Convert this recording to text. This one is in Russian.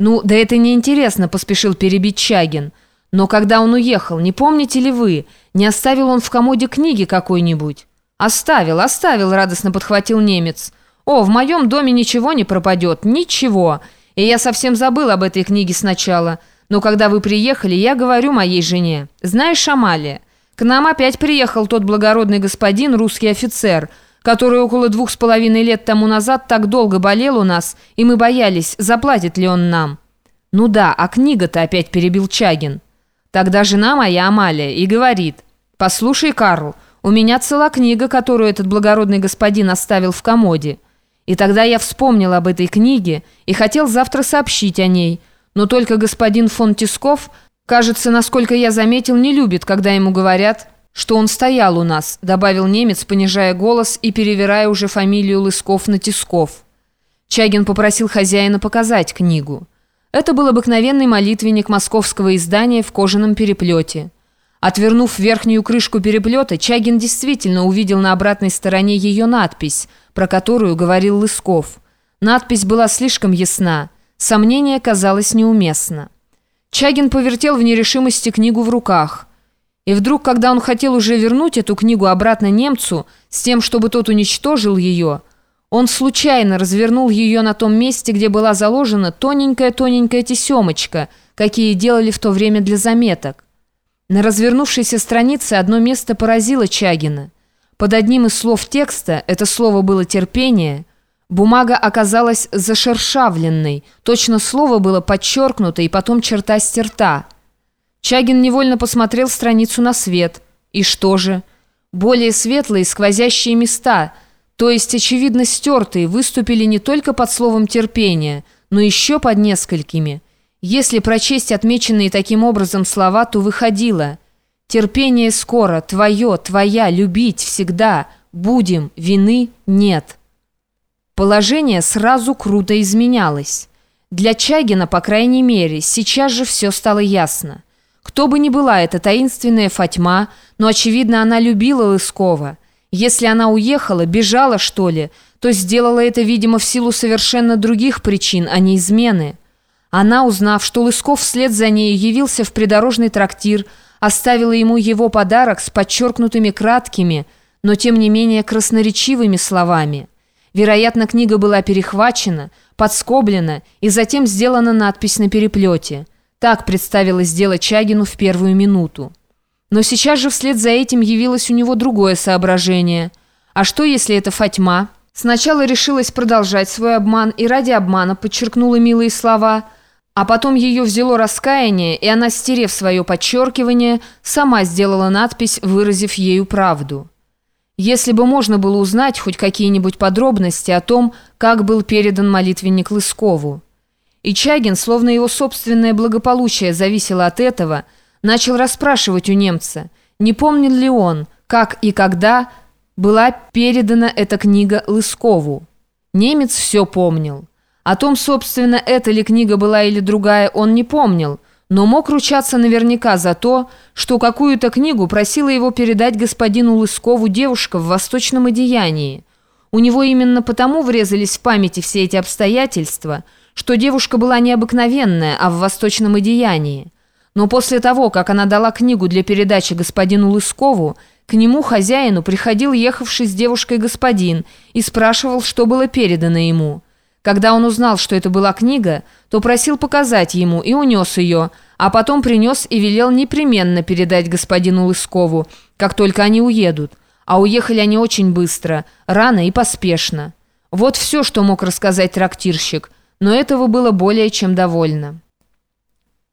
«Ну, да это неинтересно», — поспешил перебить Чагин. «Но когда он уехал, не помните ли вы, не оставил он в комоде книги какой-нибудь?» «Оставил, оставил», — радостно подхватил немец. «О, в моем доме ничего не пропадет, ничего. И я совсем забыл об этой книге сначала. Но когда вы приехали, я говорю моей жене. Знаешь, Амалия, к нам опять приехал тот благородный господин, русский офицер, который около двух с половиной лет тому назад так долго болел у нас, и мы боялись, заплатит ли он нам». «Ну да, а книга-то опять перебил Чагин». Тогда жена моя, Амалия, и говорит, «Послушай, Карл, у меня цела книга, которую этот благородный господин оставил в комоде». И тогда я вспомнил об этой книге и хотел завтра сообщить о ней, но только господин фон Тисков, кажется, насколько я заметил, не любит, когда ему говорят, что он стоял у нас, добавил немец, понижая голос и перевирая уже фамилию Лысков на Тисков. Чагин попросил хозяина показать книгу. Это был обыкновенный молитвенник московского издания в кожаном переплете. Отвернув верхнюю крышку переплета, Чагин действительно увидел на обратной стороне ее надпись, про которую говорил Лысков. Надпись была слишком ясна, сомнение казалось неуместно. Чагин повертел в нерешимости книгу в руках. И вдруг, когда он хотел уже вернуть эту книгу обратно немцу, с тем, чтобы тот уничтожил ее, он случайно развернул ее на том месте, где была заложена тоненькая-тоненькая тесемочка, какие делали в то время для заметок. На развернувшейся странице одно место поразило Чагина. Под одним из слов текста, это слово было «терпение», бумага оказалась зашершавленной, точно слово было подчеркнуто и потом черта стерта. Чагин невольно посмотрел страницу на свет. И что же? Более светлые сквозящие места – то есть, очевидно, стертые выступили не только под словом «терпение», но еще под несколькими. Если прочесть отмеченные таким образом слова, то выходило «Терпение скоро, твое, твоя, любить всегда, будем, вины нет». Положение сразу круто изменялось. Для Чагина, по крайней мере, сейчас же все стало ясно. Кто бы ни была эта таинственная Фатьма, но, очевидно, она любила Лыскова – если она уехала, бежала, что ли, то сделала это, видимо, в силу совершенно других причин, а не измены. Она, узнав, что Лысков вслед за ней явился в придорожный трактир, оставила ему его подарок с подчеркнутыми краткими, но тем не менее красноречивыми словами. Вероятно, книга была перехвачена, подскоблена и затем сделана надпись на переплете. Так представилось дело Чагину в первую минуту. Но сейчас же вслед за этим явилось у него другое соображение. А что, если это Фатьма? Сначала решилась продолжать свой обман и ради обмана подчеркнула милые слова, а потом ее взяло раскаяние, и она, стерев свое подчеркивание, сама сделала надпись, выразив ею правду. Если бы можно было узнать хоть какие-нибудь подробности о том, как был передан молитвенник Лыскову. И Чагин, словно его собственное благополучие зависело от этого – начал расспрашивать у немца, не помнил ли он, как и когда была передана эта книга Лыскову. Немец все помнил. О том, собственно, эта ли книга была или другая, он не помнил, но мог ручаться наверняка за то, что какую-то книгу просила его передать господину Лыскову девушка в восточном одеянии. У него именно потому врезались в памяти все эти обстоятельства, что девушка была необыкновенная, а в восточном одеянии. Но после того, как она дала книгу для передачи господину Лыскову, к нему, хозяину, приходил ехавший с девушкой господин и спрашивал, что было передано ему. Когда он узнал, что это была книга, то просил показать ему и унес ее, а потом принес и велел непременно передать господину Лыскову, как только они уедут. А уехали они очень быстро, рано и поспешно. Вот все, что мог рассказать трактирщик, но этого было более чем довольно.